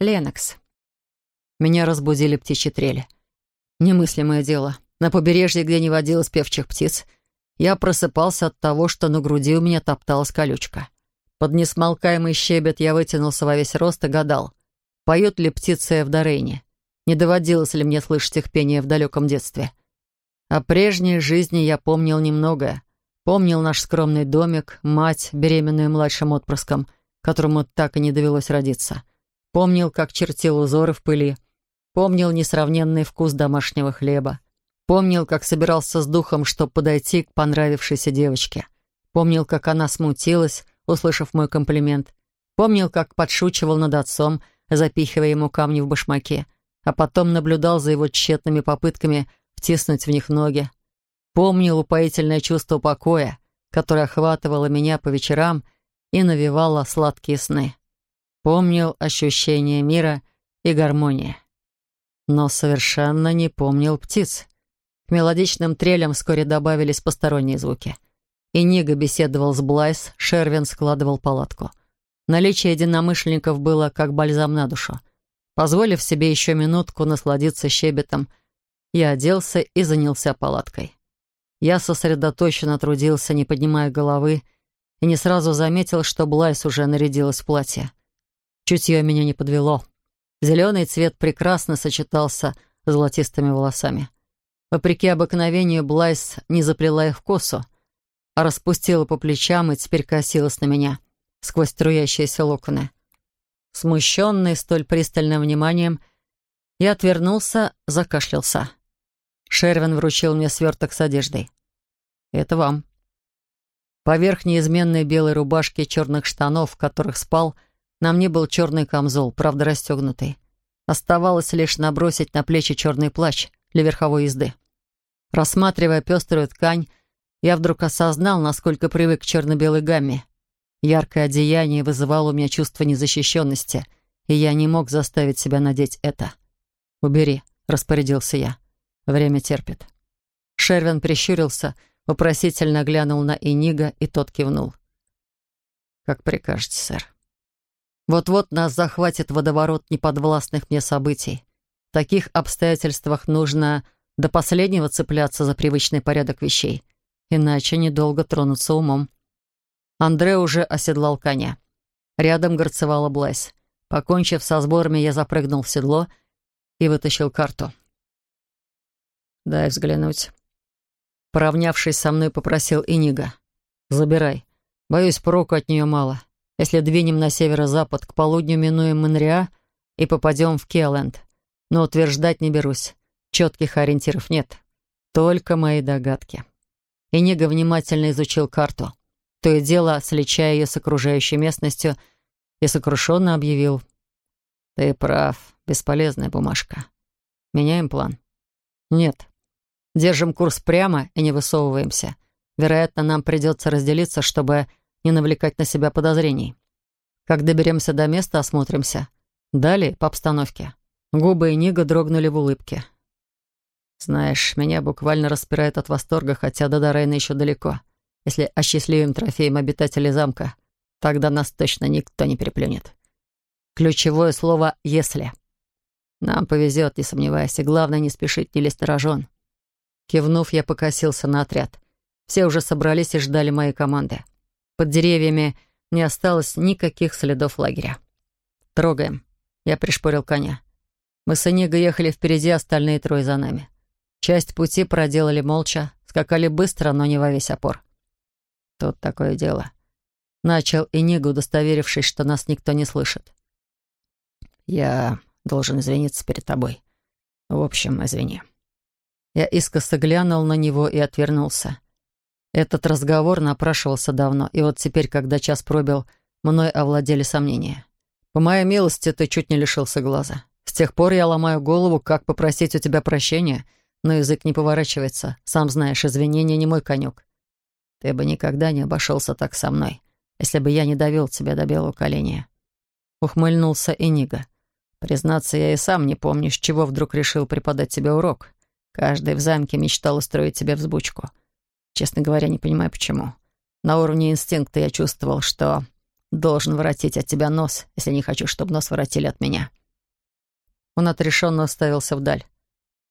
Ленокс. Меня разбудили птичьи трели. Немыслимое дело. На побережье, где не водилось певчих птиц, я просыпался от того, что на груди у меня топталась колючка. Под несмолкаемый щебет я вытянулся во весь рост и гадал, поют ли птицы в Дорейне. Не доводилось ли мне слышать их пение в далеком детстве? О прежней жизни я помнил немногое. Помнил наш скромный домик, мать, беременную младшим отпрыском, которому так и не довелось родиться. Помнил, как чертил узоры в пыли. Помнил несравненный вкус домашнего хлеба. Помнил, как собирался с духом, чтобы подойти к понравившейся девочке. Помнил, как она смутилась, услышав мой комплимент. Помнил, как подшучивал над отцом, запихивая ему камни в башмаке, а потом наблюдал за его тщетными попытками втиснуть в них ноги, Помнил упоительное чувство покоя, которое охватывало меня по вечерам и навевало сладкие сны. Помнил ощущение мира и гармонии. Но совершенно не помнил птиц. К мелодичным трелям вскоре добавились посторонние звуки. И Нига беседовал с Блайс, Шервин складывал палатку. Наличие единомышленников было как бальзам на душу. Позволив себе еще минутку насладиться щебетом, я оделся и занялся палаткой. Я сосредоточенно трудился, не поднимая головы, и не сразу заметил, что Блайс уже нарядилась в платье. Чутье меня не подвело. Зеленый цвет прекрасно сочетался с золотистыми волосами. Вопреки обыкновению, Блайс не заплела их в косу, а распустила по плечам и теперь косилась на меня сквозь струящиеся локоны. Смущенный столь пристальным вниманием, я отвернулся, закашлялся. Шервин вручил мне сверток с одеждой. «Это вам». Поверх неизменной белой рубашки черных штанов, в которых спал, на мне был черный камзол, правда расстегнутый. Оставалось лишь набросить на плечи черный плащ для верховой езды. Рассматривая пеструю ткань, я вдруг осознал, насколько привык к черно-белой гамме. Яркое одеяние вызывало у меня чувство незащищенности, и я не мог заставить себя надеть это. «Убери», — распорядился я. Время терпит. Шервин прищурился, вопросительно глянул на Инига, и тот кивнул. «Как прикажете, сэр». Вот-вот нас захватит водоворот неподвластных мне событий. В таких обстоятельствах нужно до последнего цепляться за привычный порядок вещей, иначе недолго тронуться умом. Андре уже оседлал коня. Рядом горцевала Блайс. Покончив со сборами, я запрыгнул в седло и вытащил карту. «Дай взглянуть». Поравнявшись со мной, попросил Инига. «Забирай. Боюсь, проку от нее мало. Если двинем на северо-запад, к полудню минуем Монреа и попадем в Келленд. Но утверждать не берусь. Четких ориентиров нет. Только мои догадки». Инига внимательно изучил карту. То и дело, сличая ее с окружающей местностью, и сокрушенно объявил. «Ты прав. Бесполезная бумажка. Меняем план?» «Нет. Держим курс прямо и не высовываемся. Вероятно, нам придется разделиться, чтобы не навлекать на себя подозрений. Как доберемся до места, осмотримся. Далее по обстановке. Губы и Нига дрогнули в улыбке. Знаешь, меня буквально распирает от восторга, хотя до Дорейна еще далеко. Если осчастливим трофеем обитателей замка, тогда нас точно никто не переплюнет. Ключевое слово «если». Нам повезет, не сомневайся. Главное, не спешить, не лезть рожон. Кивнув, я покосился на отряд. Все уже собрались и ждали моей команды. Под деревьями не осталось никаких следов лагеря. «Трогаем». Я пришпорил коня. Мы с Эниго ехали впереди, остальные трое за нами. Часть пути проделали молча, скакали быстро, но не во весь опор. «Тут такое дело». Начал Эниго, удостоверившись, что нас никто не слышит. «Я должен извиниться перед тобой. В общем, извини». Я искоса глянул на него и отвернулся. Этот разговор напрашивался давно, и вот теперь, когда час пробил, мной овладели сомнения. По моей милости, ты чуть не лишился глаза. С тех пор я ломаю голову, как попросить у тебя прощения, но язык не поворачивается. Сам знаешь, извинения не мой конек. Ты бы никогда не обошелся так со мной, если бы я не довел тебя до белого коленя. Ухмыльнулся Энига. Признаться, я и сам не помню, с чего вдруг решил преподать тебе урок. Каждый в замке мечтал устроить себе взбучку. Честно говоря, не понимаю, почему. На уровне инстинкта я чувствовал, что должен воротить от тебя нос, если не хочу, чтобы нос воротили от меня. Он отрешенно уставился вдаль.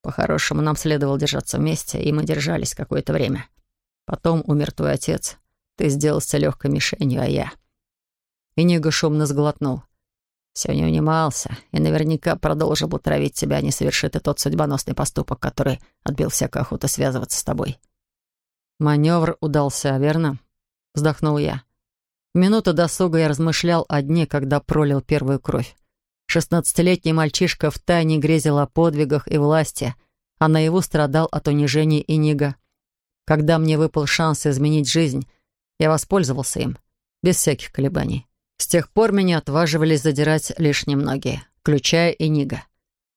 По-хорошему, нам следовало держаться вместе, и мы держались какое-то время. Потом умер твой отец. Ты сделался легкой мишенью, а я... И Нига шумно сглотнул. Все не унимался, и наверняка продолжил бы травить тебя, не совершит и тот судьбоносный поступок, который отбил всякую охоту связываться с тобой. Маневр удался, верно? Вздохнул я. В минуту досуга я размышлял о дне, когда пролил первую кровь. Шестнадцатилетний мальчишка втайне грезил о подвигах и власти, а наяву страдал от унижения и нига. Когда мне выпал шанс изменить жизнь, я воспользовался им, без всяких колебаний. С тех пор меня отваживались задирать лишь немногие, включая и Нига.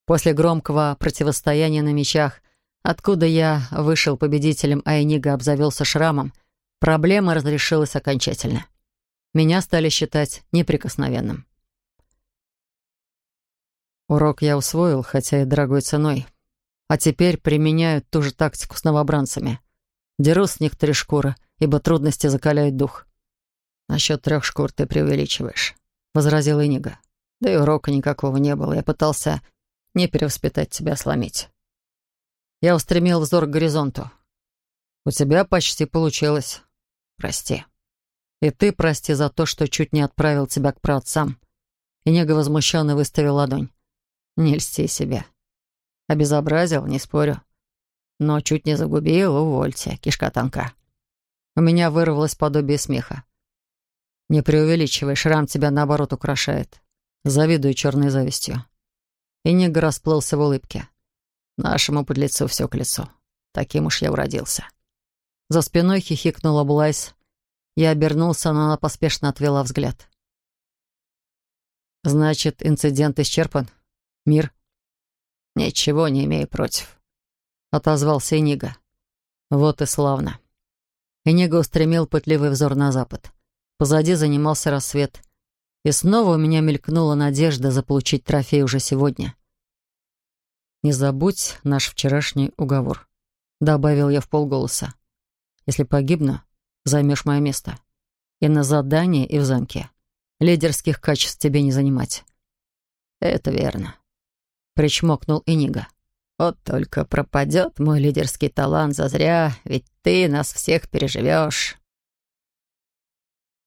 После громкого противостояния на мечах, откуда я вышел победителем, а Энига обзавелся шрамом, проблема разрешилась окончательно. Меня стали считать неприкосновенным. Урок я усвоил, хотя и дорогой ценой. А теперь применяю ту же тактику с новобранцами. Деру с них три шкуры, ибо трудности закаляют дух. «Насчет трех шкур ты преувеличиваешь», — возразил Инига. «Да и урока никакого не было. Я пытался не перевоспитать тебя, сломить». Я устремил взор к горизонту. «У тебя почти получилось. Прости. И ты прости за то, что чуть не отправил тебя к праотцам». Инега возмущенно выставил ладонь. Не льсти себе. Обезобразил, не спорю. Но чуть не загубил, увольте, кишка тонка. У меня вырвалось подобие смеха. Не преувеличивай, шрам тебя наоборот украшает. Завидую черной завистью. И Нига расплылся в улыбке. Нашему подлецу все к лицу. Таким уж я уродился. За спиной хихикнула Блайс. Я обернулся, но она поспешно отвела взгляд. «Значит, инцидент исчерпан?» Мир?» «Ничего не имею против», — отозвался Энига. «Вот и славно». Энига устремил пытливый взор на запад. Позади занимался рассвет. И снова у меня мелькнула надежда заполучить трофей уже сегодня. «Не забудь наш вчерашний уговор», — добавил я в полголоса. «Если погибну, займешь мое место. И на задании, и в замке. Лидерских качеств тебе не занимать». «Это верно», — причмокнул Инига. «Вот только пропадет мой лидерский талант зазря, ведь ты нас всех переживешь».